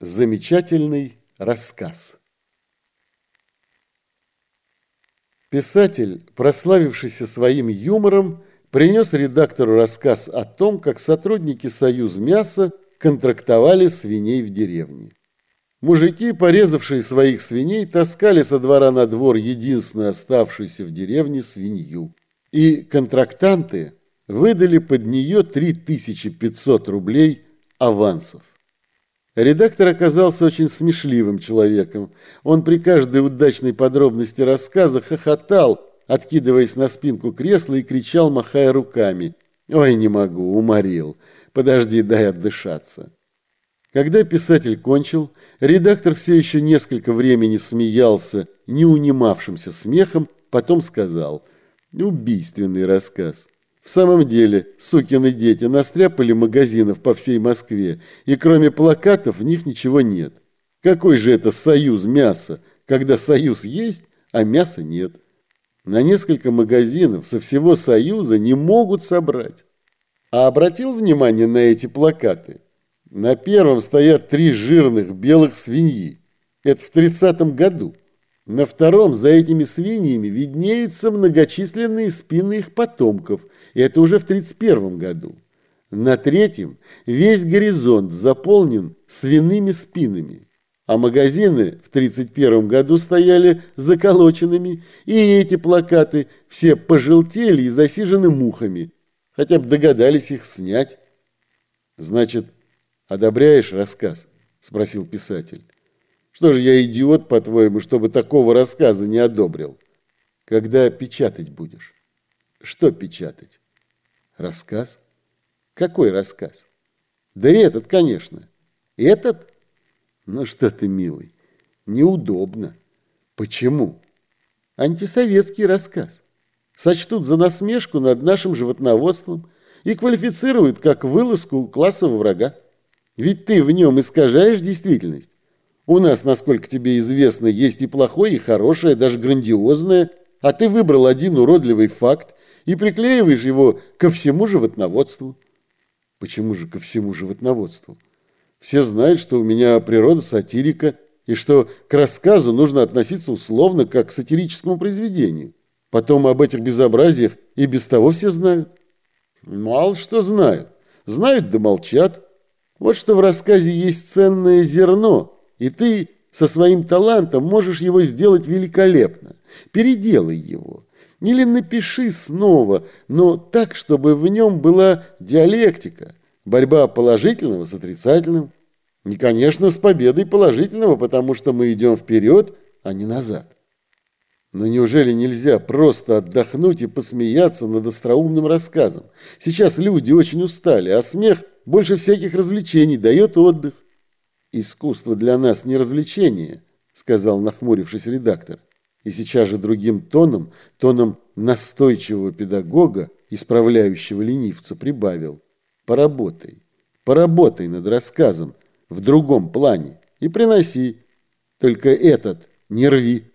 Замечательный рассказ. Писатель, прославившийся своим юмором, принес редактору рассказ о том, как сотрудники «Союз мяса» контрактовали свиней в деревне. Мужики, порезавшие своих свиней, таскали со двора на двор единственную оставшуюся в деревне свинью. И контрактанты выдали под нее 3500 рублей авансов. Редактор оказался очень смешливым человеком. Он при каждой удачной подробности рассказа хохотал, откидываясь на спинку кресла и кричал, махая руками. «Ой, не могу, уморил. Подожди, дай отдышаться». Когда писатель кончил, редактор все еще несколько времени смеялся, не унимавшимся смехом, потом сказал «Убийственный рассказ». В самом деле, сукины дети настряпали магазинов по всей Москве, и кроме плакатов в них ничего нет. Какой же это союз мяса, когда союз есть, а мяса нет? На несколько магазинов со всего союза не могут собрать. А обратил внимание на эти плакаты? На первом стоят три жирных белых свиньи. Это в 30-м году. На втором за этими свиньями виднеются многочисленные спины их потомков, и это уже в 31 году. На третьем весь горизонт заполнен свиными спинами, а магазины в 31 году стояли заколоченными, и эти плакаты все пожелтели и засижены мухами, хотя бы догадались их снять. «Значит, одобряешь рассказ?» – спросил писатель. Что же я идиот, по-твоему, чтобы такого рассказа не одобрил? Когда печатать будешь? Что печатать? Рассказ? Какой рассказ? Да этот, конечно. Этот? Ну что ты, милый, неудобно. Почему? Антисоветский рассказ. Сочтут за насмешку над нашим животноводством и квалифицируют как вылазку классового врага. Ведь ты в нем искажаешь действительность. У нас, насколько тебе известно, есть и плохое, и хорошее, даже грандиозное, а ты выбрал один уродливый факт и приклеиваешь его ко всему животноводству. Почему же ко всему животноводству? Все знают, что у меня природа сатирика, и что к рассказу нужно относиться условно, как к сатирическому произведению. Потом об этих безобразиях и без того все знают. Мало что знают. Знают да молчат. Вот что в рассказе есть ценное зерно – и ты со своим талантом можешь его сделать великолепно. Переделай его. Или напиши снова, но так, чтобы в нем была диалектика, борьба положительного с отрицательным. И, конечно, с победой положительного, потому что мы идем вперед, а не назад. Но неужели нельзя просто отдохнуть и посмеяться над остроумным рассказом? Сейчас люди очень устали, а смех больше всяких развлечений дает отдых. «Искусство для нас не развлечение», – сказал нахмурившись редактор. И сейчас же другим тоном, тоном настойчивого педагога, исправляющего ленивца, прибавил. «Поработай, поработай над рассказом в другом плане и приноси. Только этот не рви».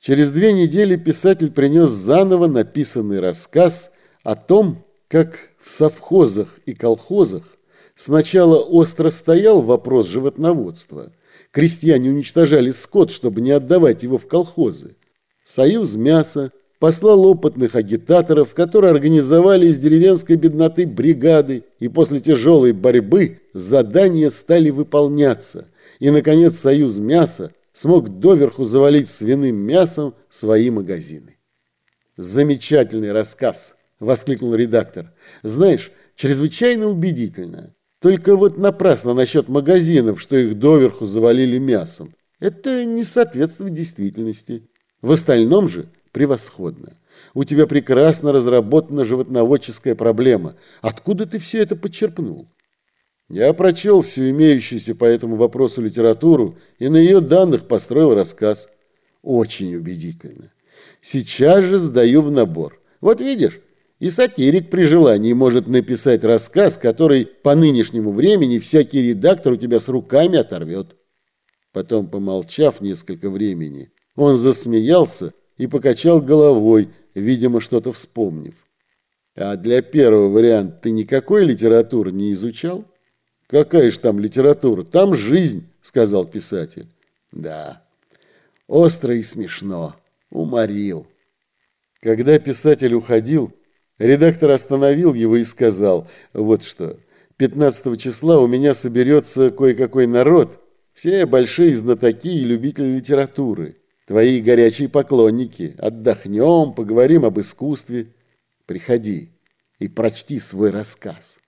Через две недели писатель принес заново написанный рассказ о том, как в совхозах и колхозах Сначала остро стоял вопрос животноводства. Крестьяне уничтожали скот, чтобы не отдавать его в колхозы. Союз мяса послал опытных агитаторов, которые организовали из деревенской бедноты бригады, и после тяжелой борьбы задания стали выполняться. И, наконец, Союз мяса смог доверху завалить свиным мясом свои магазины. «Замечательный рассказ!» – воскликнул редактор. «Знаешь, чрезвычайно убедительно. Только вот напрасно насчет магазинов, что их доверху завалили мясом. Это не соответствует действительности. В остальном же превосходно. У тебя прекрасно разработана животноводческая проблема. Откуда ты все это подчерпнул? Я прочел всю имеющуюся по этому вопросу литературу и на ее данных построил рассказ. Очень убедительно. Сейчас же сдаю в набор. Вот видишь, и сатирик при желании может написать рассказ, который по нынешнему времени всякий редактор у тебя с руками оторвет. Потом, помолчав несколько времени, он засмеялся и покачал головой, видимо, что-то вспомнив. А для первого варианта ты никакой литературы не изучал? Какая же там литература? Там жизнь, сказал писатель. Да, остро и смешно. Уморил. Когда писатель уходил, редактор остановил его и сказал, вот что, 15 числа у меня соберется кое-какой народ, все большие знатоки и любители литературы, твои горячие поклонники. Отдохнем, поговорим об искусстве. Приходи и прочти свой рассказ.